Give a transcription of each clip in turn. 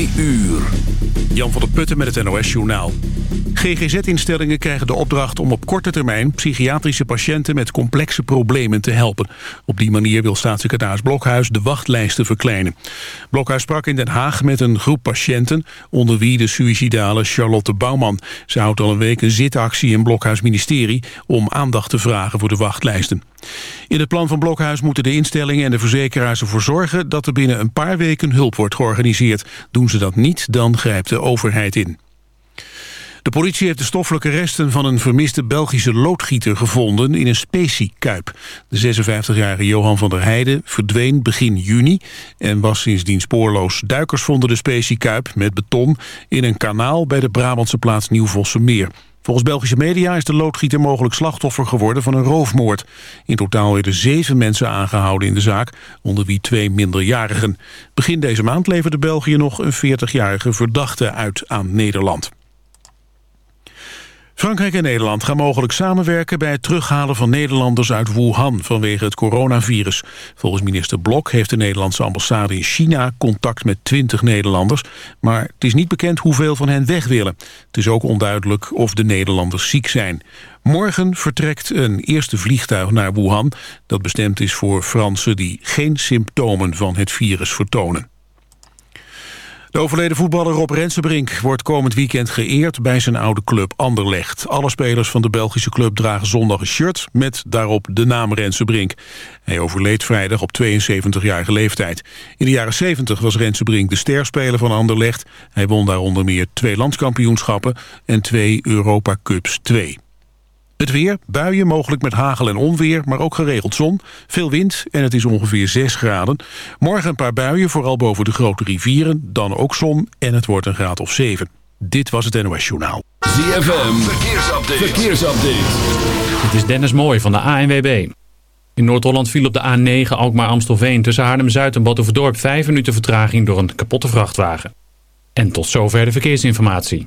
Uur. Jan van der Putten met het NOS-journaal. GGZ-instellingen krijgen de opdracht om op korte termijn... psychiatrische patiënten met complexe problemen te helpen. Op die manier wil staatssecretaris Blokhuis de wachtlijsten verkleinen. Blokhuis sprak in Den Haag met een groep patiënten... onder wie de suïcidale Charlotte Bouwman. Ze houdt al een week een zitactie in Blokhuis ministerie... om aandacht te vragen voor de wachtlijsten. In het plan van Blokhuis moeten de instellingen en de verzekeraars ervoor zorgen... dat er binnen een paar weken hulp wordt georganiseerd. Doen ze dat niet, dan grijpt de in. De politie heeft de stoffelijke resten van een vermiste Belgische loodgieter gevonden in een speciekuip. De 56-jarige Johan van der Heijden verdween begin juni en was sindsdien spoorloos. Duikers vonden de speciekuip met beton in een kanaal bij de Brabantse plaats Nieuw-Vossenmeer. Volgens Belgische media is de loodgieter mogelijk slachtoffer geworden van een roofmoord. In totaal werden zeven mensen aangehouden in de zaak, onder wie twee minderjarigen. Begin deze maand leverde België nog een 40-jarige verdachte uit aan Nederland. Frankrijk en Nederland gaan mogelijk samenwerken bij het terughalen van Nederlanders uit Wuhan vanwege het coronavirus. Volgens minister Blok heeft de Nederlandse ambassade in China contact met 20 Nederlanders, maar het is niet bekend hoeveel van hen weg willen. Het is ook onduidelijk of de Nederlanders ziek zijn. Morgen vertrekt een eerste vliegtuig naar Wuhan dat bestemd is voor Fransen die geen symptomen van het virus vertonen. De overleden voetballer Rob Rensenbrink wordt komend weekend geëerd bij zijn oude club Anderlecht. Alle spelers van de Belgische club dragen zondag een shirt met daarop de naam Rensenbrink. Hij overleed vrijdag op 72-jarige leeftijd. In de jaren 70 was Rensenbrink de sterspeler van Anderlecht. Hij won daar onder meer twee landskampioenschappen en twee Europa Cups 2. Het weer, buien, mogelijk met hagel en onweer, maar ook geregeld zon. Veel wind en het is ongeveer 6 graden. Morgen een paar buien, vooral boven de grote rivieren. Dan ook zon en het wordt een graad of 7. Dit was het NOS Journaal. ZFM, verkeersupdate. verkeersupdate. Het is Dennis Mooij van de ANWB. In Noord-Holland viel op de A9 Alkmaar-Amstelveen... tussen Haarlem-Zuid en Batuverdorp 5 minuten vertraging door een kapotte vrachtwagen. En tot zover de verkeersinformatie.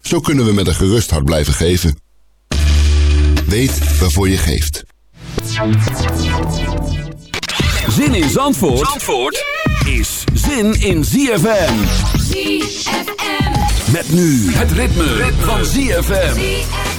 Zo kunnen we met een gerust hart blijven geven. Weet waarvoor je geeft. Zin in Zandvoort, Zandvoort is zin in ZFM. ZFM. Met nu het ritme, van ZFM.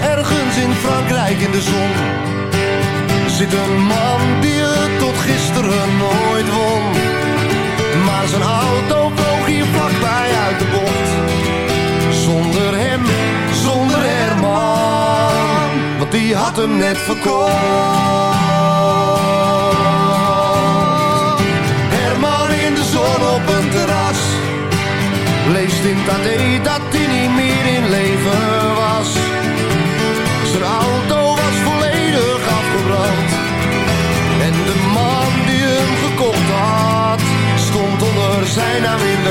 Ergens in Frankrijk in de zon. Zit een man die het tot gisteren nooit won. Maar zijn auto vloog hier vlakbij uit de bocht. Zonder hem, zonder Herman Want die had hem net verkocht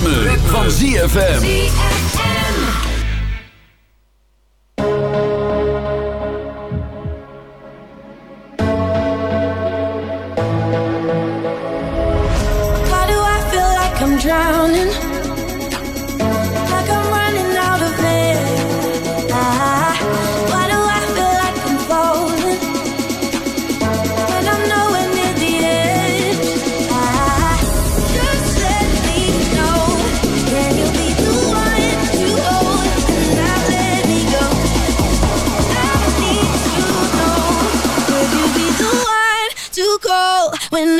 Van ZFM.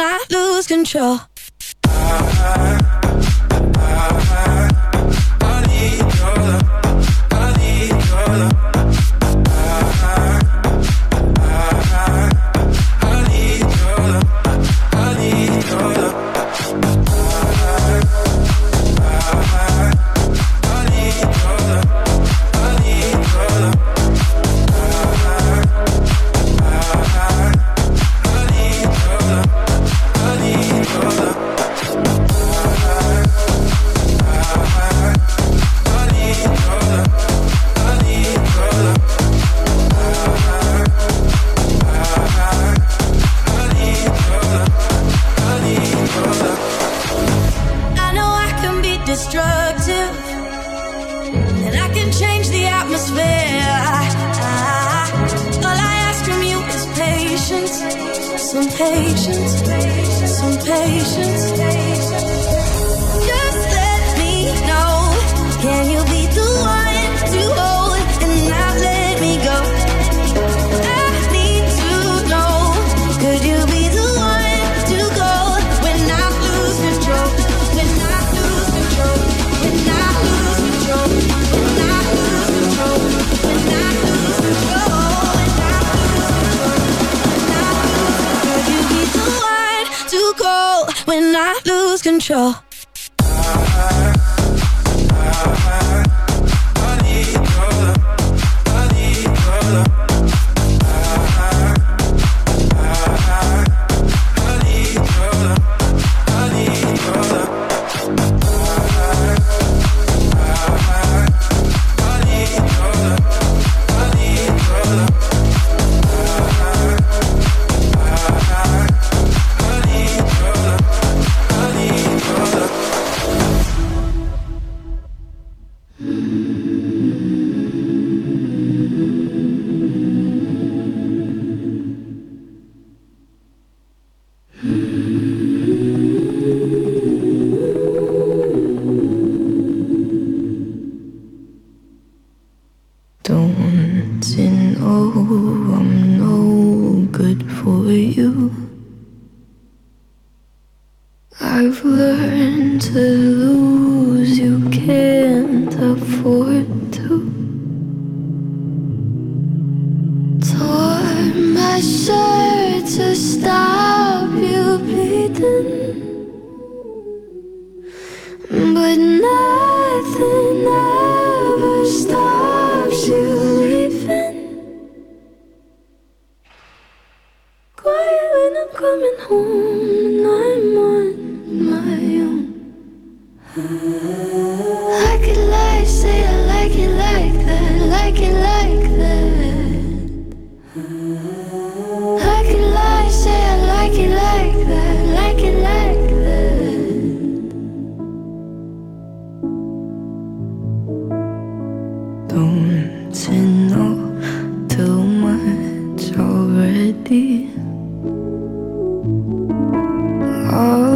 I lose control? Already? I'll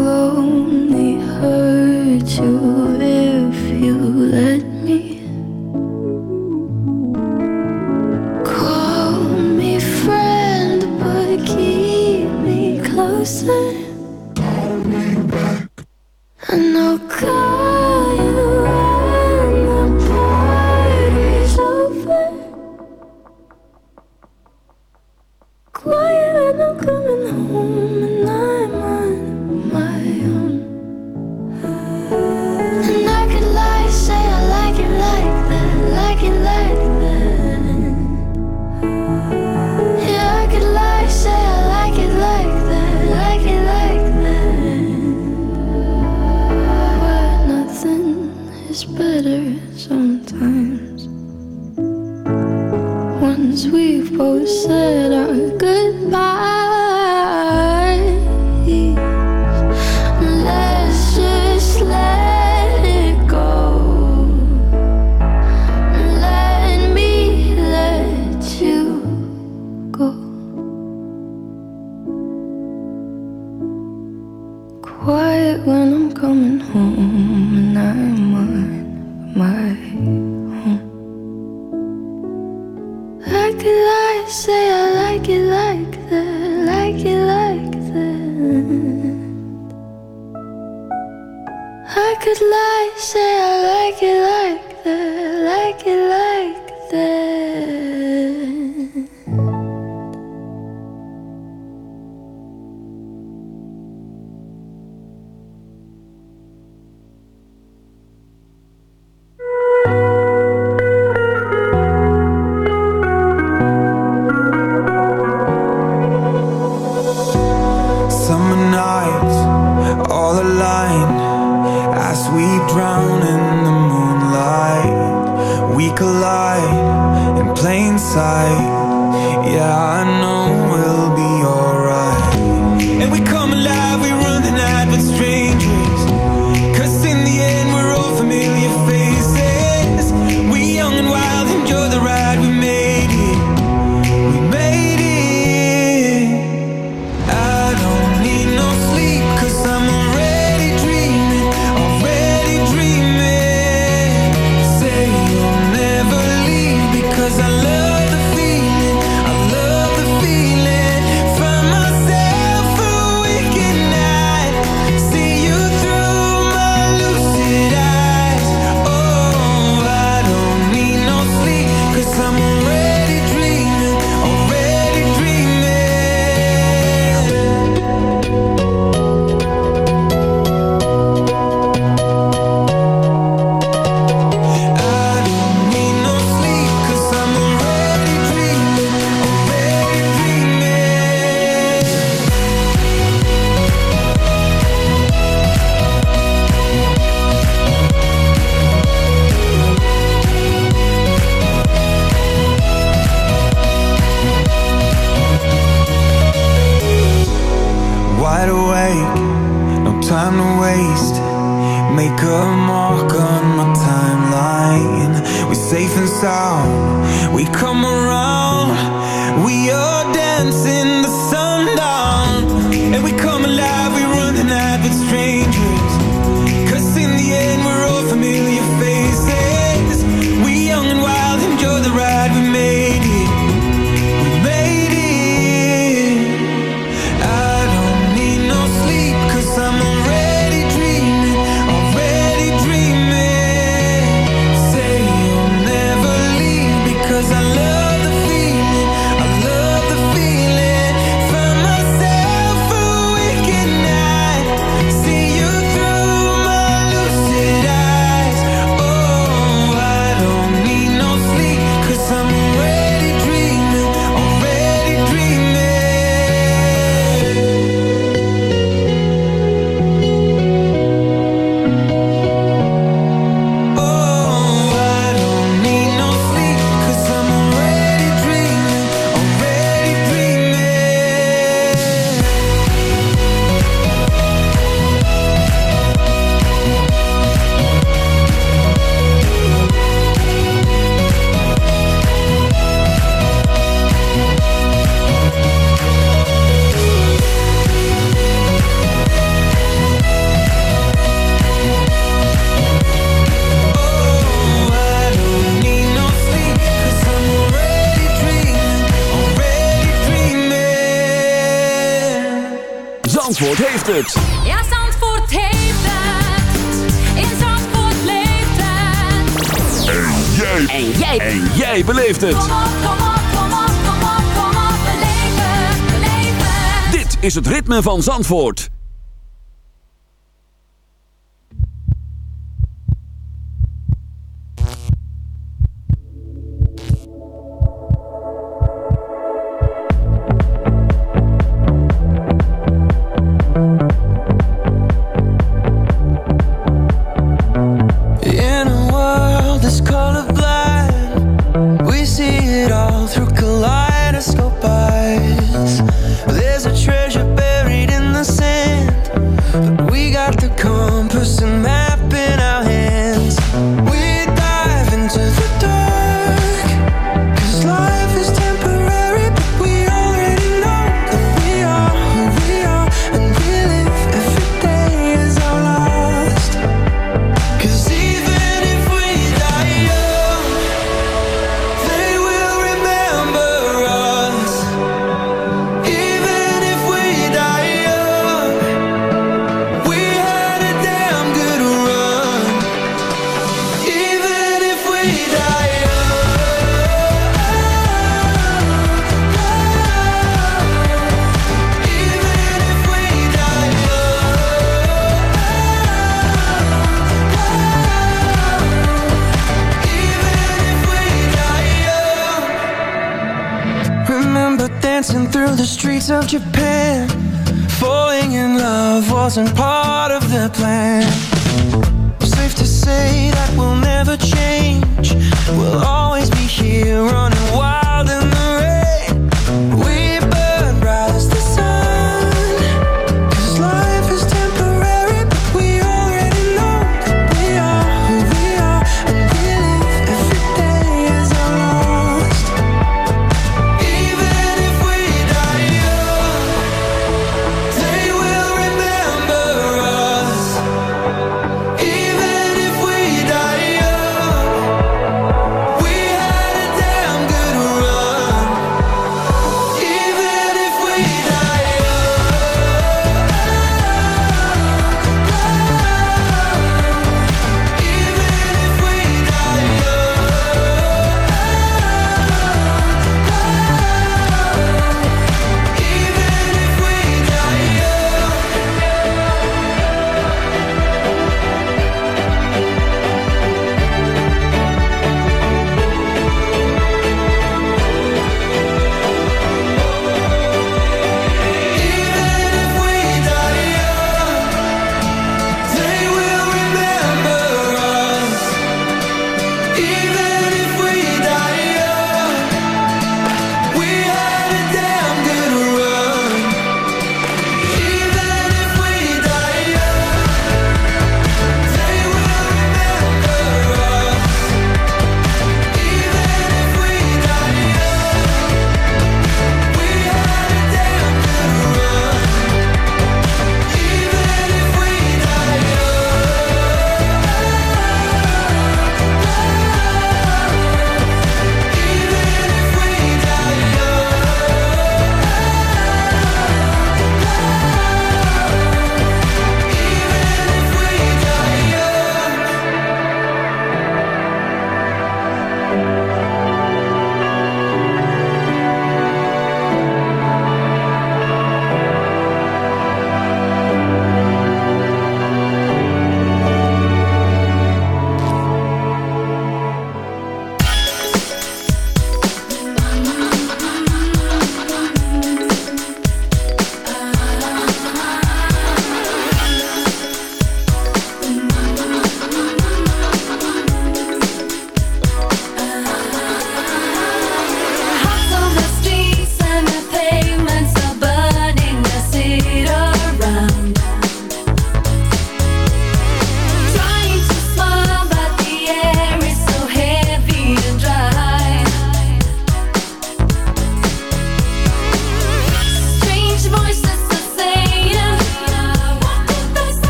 van Zandvoort.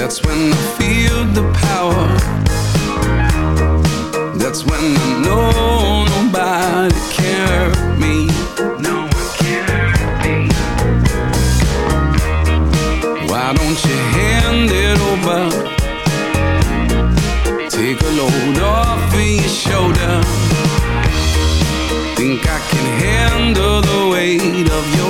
That's when I feel the power. That's when I know nobody hurt me. No one can hurt me. Why don't you hand it over? Take a load off of your shoulder. Think I can handle the weight of your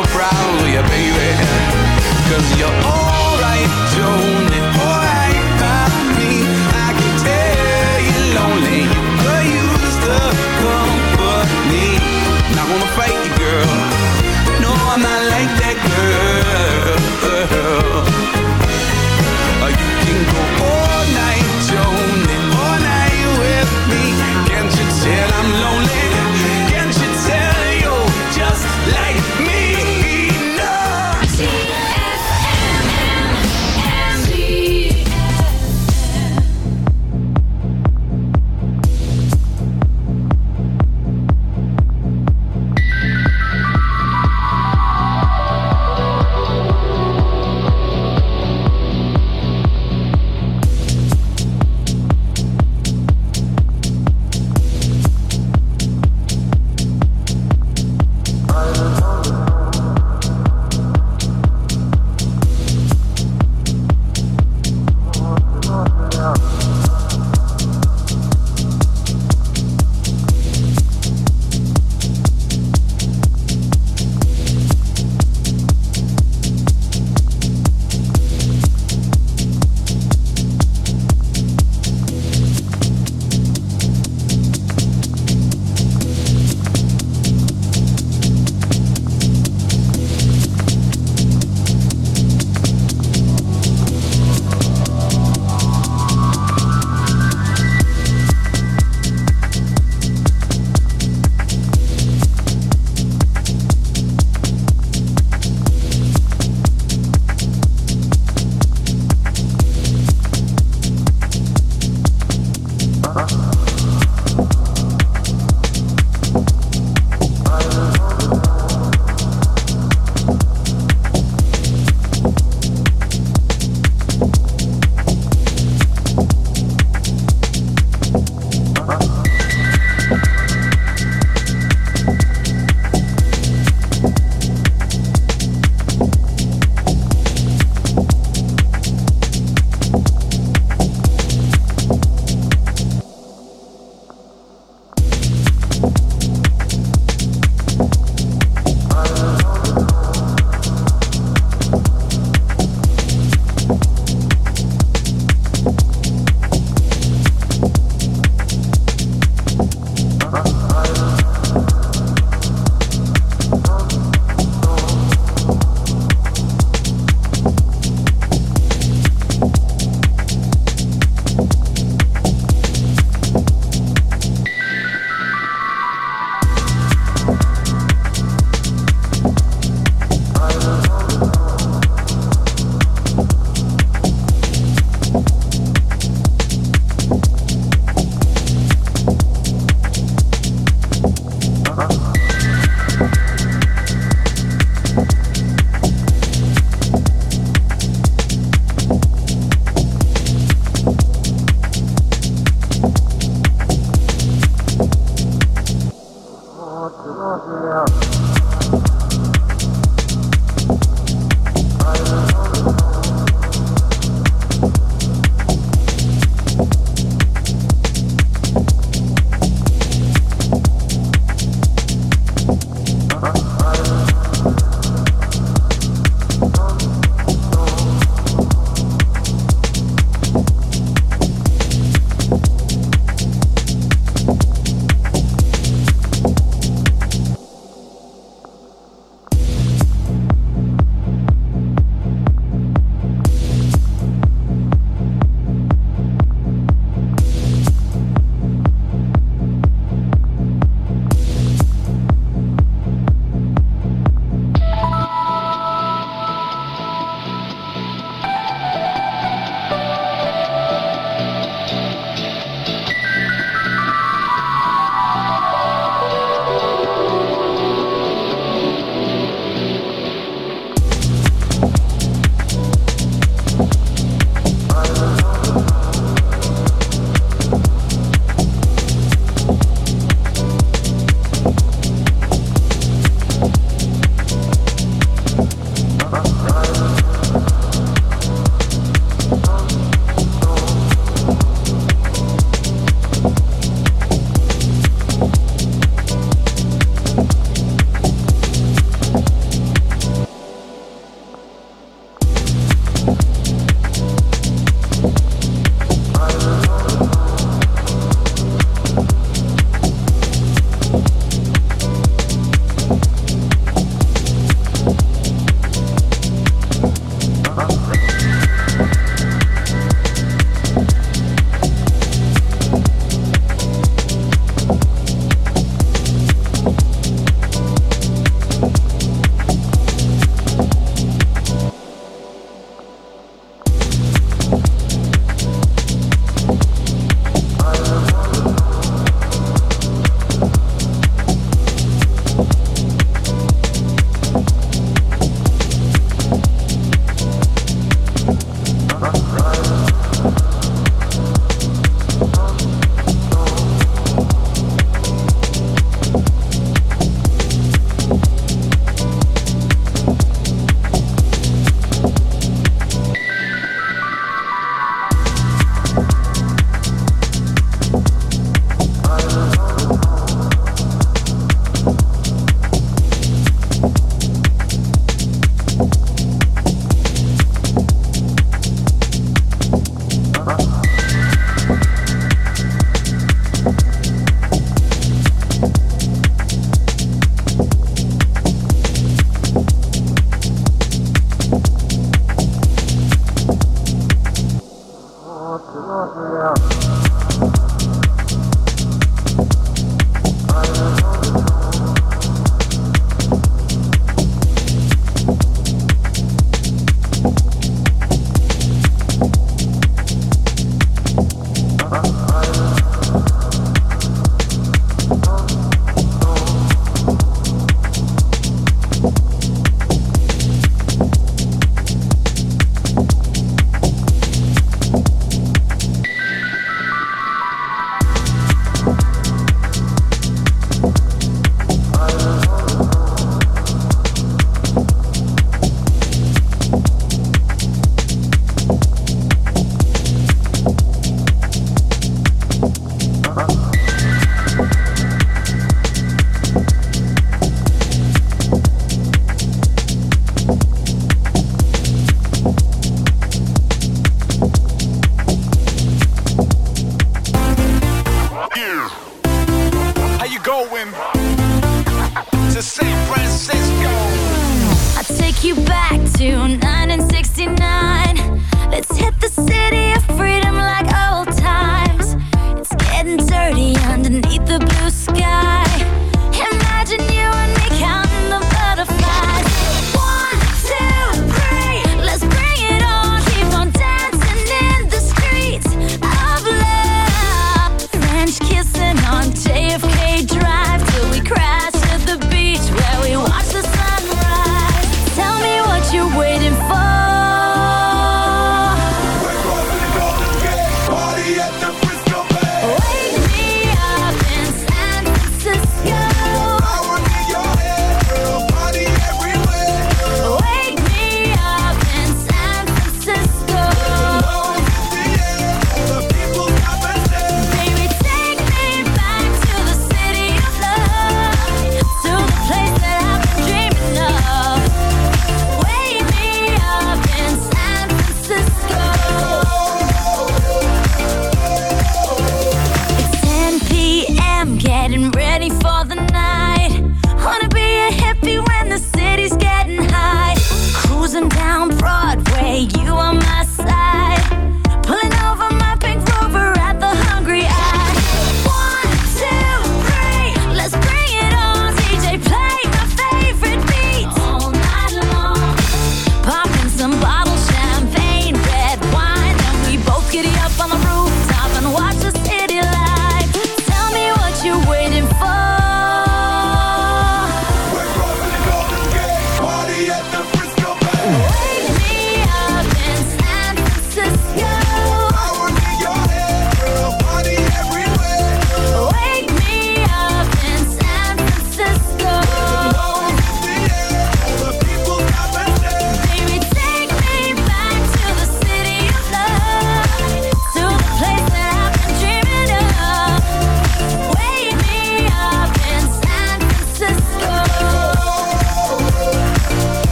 I ain't got no you, baby. Cause you're alright, Joni, alright. I can tell you're lonely, you could use the company. Not gonna fight you, girl. No, I'm not like that girl.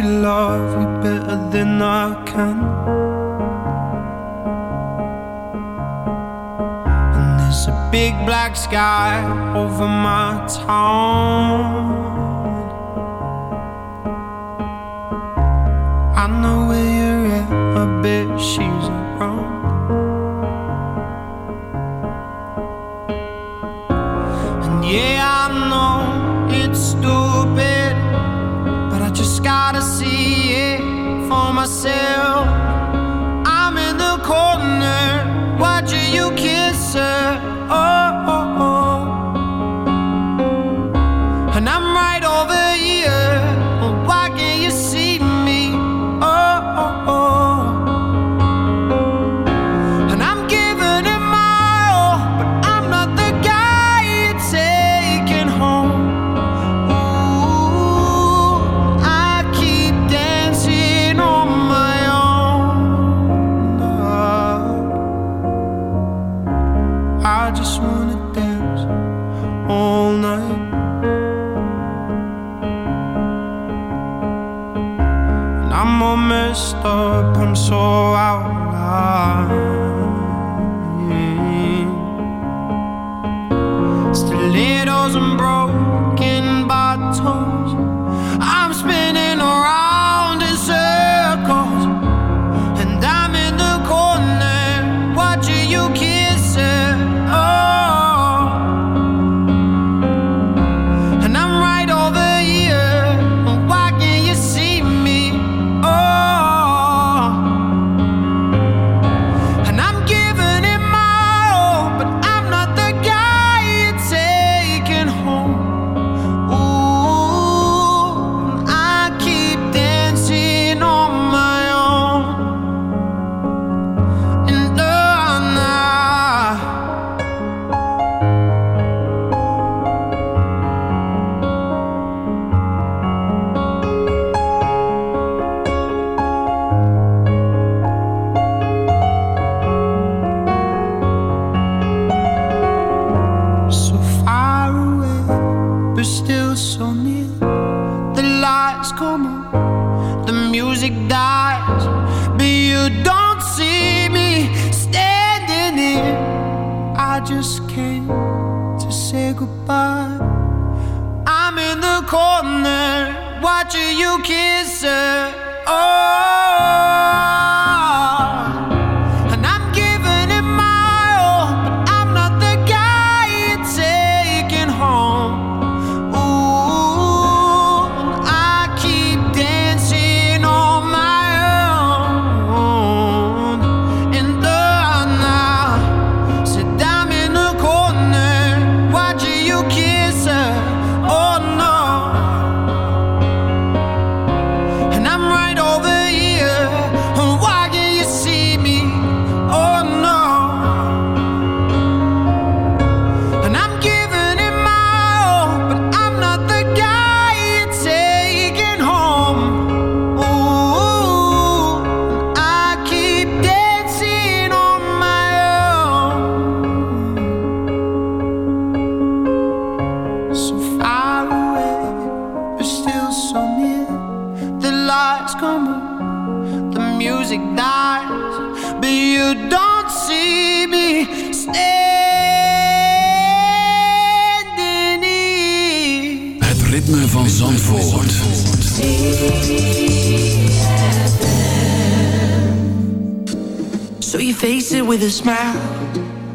love you better than I can. And there's a big black sky over my town.